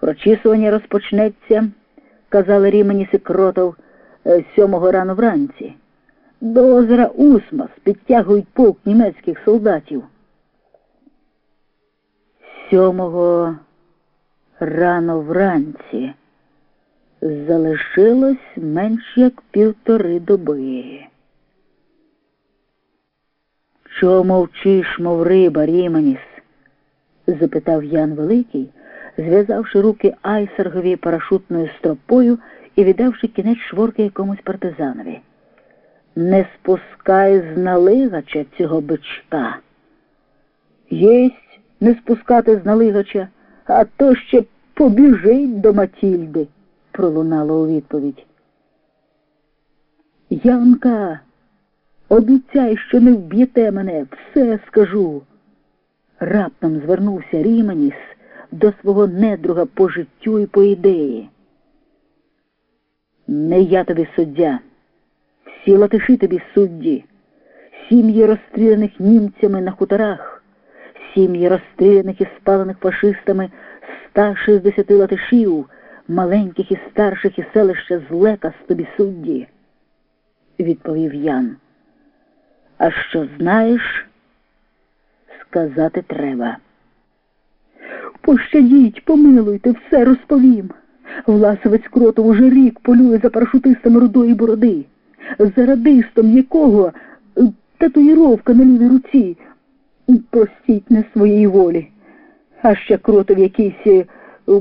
Прочісування розпочнеться, казали Ріменіс і Кротов, е, сьомого рано вранці. До озера Усмас підтягують полк німецьких солдатів. Сьомого рано вранці залишилось менш як півтори доби. Чого мовчиш, мов риба, Ріменіс? запитав Ян Великий, зв'язавши руки айсергові парашутною стропою і віддавши кінець шворки якомусь партизанові. Не спускай з налигача цього бичка. Єсть не спускати з налигача, а то ще побіжить до Матільди, пролунало у відповідь. Янка, обіцяй, що не вб'єте мене, все скажу. Раптом звернувся Ріменіс до свого недруга по життю і по ідеї. Не я тобі суддя, всі латиші тобі судді, сім'ї розстріляних німцями на хуторах, сім'ї розстріляних і спалених фашистами 160 латишів, маленьких і старших і селища злека з тобі судді, відповів Ян. А що знаєш, сказати треба. Пощадіть, помилуйте, все розповім. Власовець Кротов уже рік полює за парашутистами рудої бороди, за радистом якого е, татуїровка на лівій руці. Простіть не своєї волі. А ще кротов якийсь е,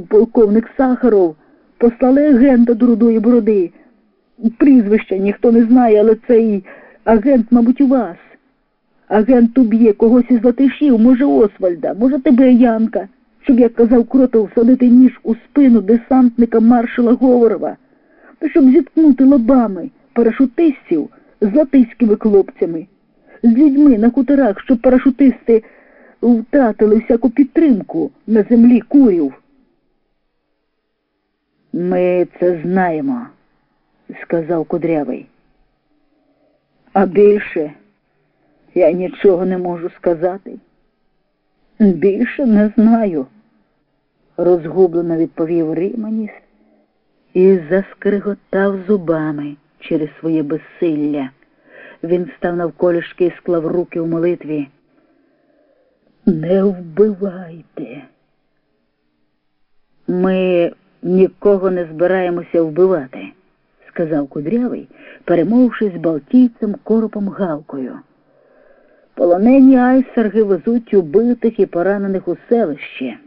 полковник Сахаров послали агента до рудої бороди. Прізвища ніхто не знає, але цей агент, мабуть, у вас. Агент уб'є когось із латишів, може Освальда, може тебе, Янка, щоб, як казав Кротов, всадити ніж у спину десантника маршала Говорова, та щоб зіткнути лобами парашутистів з латиськими хлопцями, з людьми на хуторах, щоб парашутисти втратили всяку підтримку на землі курів. Ми це знаємо, сказав Кудрявий. А більше я нічого не можу сказати. Більше не знаю, розгублено відповів Ріманіс і заскриготав зубами через своє безсилля. Він став навколішки і склав руки у молитві. Не вбивайте. Ми нікого не збираємося вбивати, сказав Кудрявий, перемовившись балтійцем коропом Галкою. Полонені айсерги везуть убитих і поранених у селище.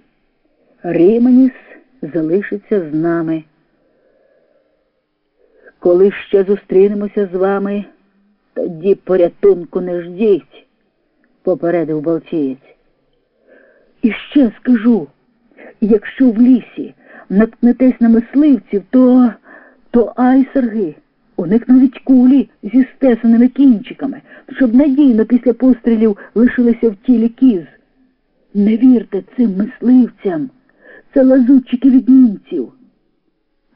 Ріменіс залишиться з нами. Коли ще зустрінемося з вами, тоді порятунку не ждіть, попередив Балтієць. І ще скажу, якщо в лісі наткнетесь на мисливців, то, то айсерги. У них навіть кулі зі стесаними кінчиками, щоб надійно після пострілів лишилися в тілі кіз. Не вірте цим мисливцям, це лазутчики від німців.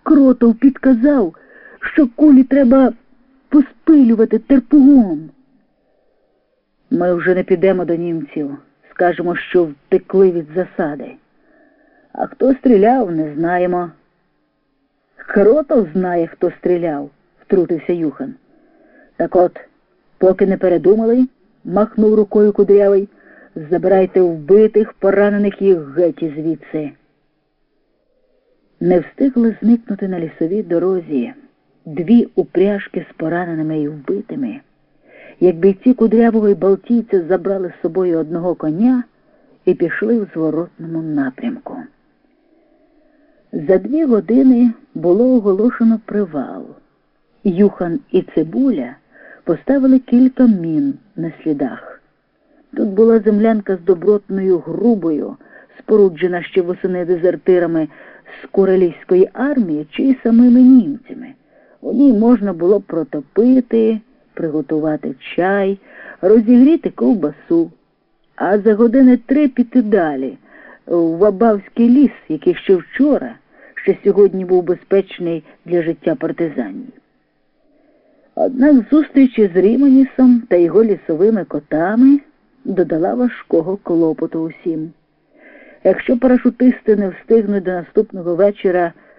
Кротов підказав, що кулі треба поспилювати терпугом. Ми вже не підемо до німців, скажемо, що втекли від засади. А хто стріляв, не знаємо. Кротов знає, хто стріляв втрутився Юхан. Так от, поки не передумали, махнув рукою кудрявий, забирайте вбитих, поранених їх геть звідси. Не встигли зникнути на лісовій дорозі дві упряжки з пораненими і вбитими. Як бійці кудрявого і балтійця забрали з собою одного коня і пішли в зворотному напрямку. За дві години було оголошено привал. Юхан і Цибуля поставили кілька мін на слідах. Тут була землянка з добротною грубою, споруджена ще восени дезертирами з Куралійської армії чи самими німцями. У ній можна було протопити, приготувати чай, розігріти ковбасу, а за години три піти далі, в Вабавський ліс, який ще вчора, ще сьогодні був безпечний для життя партизанів. Однак зустріч із Ріманісом та його лісовими котами додала важкого клопоту усім. Якщо парашутисти не встигнуть до наступного вечора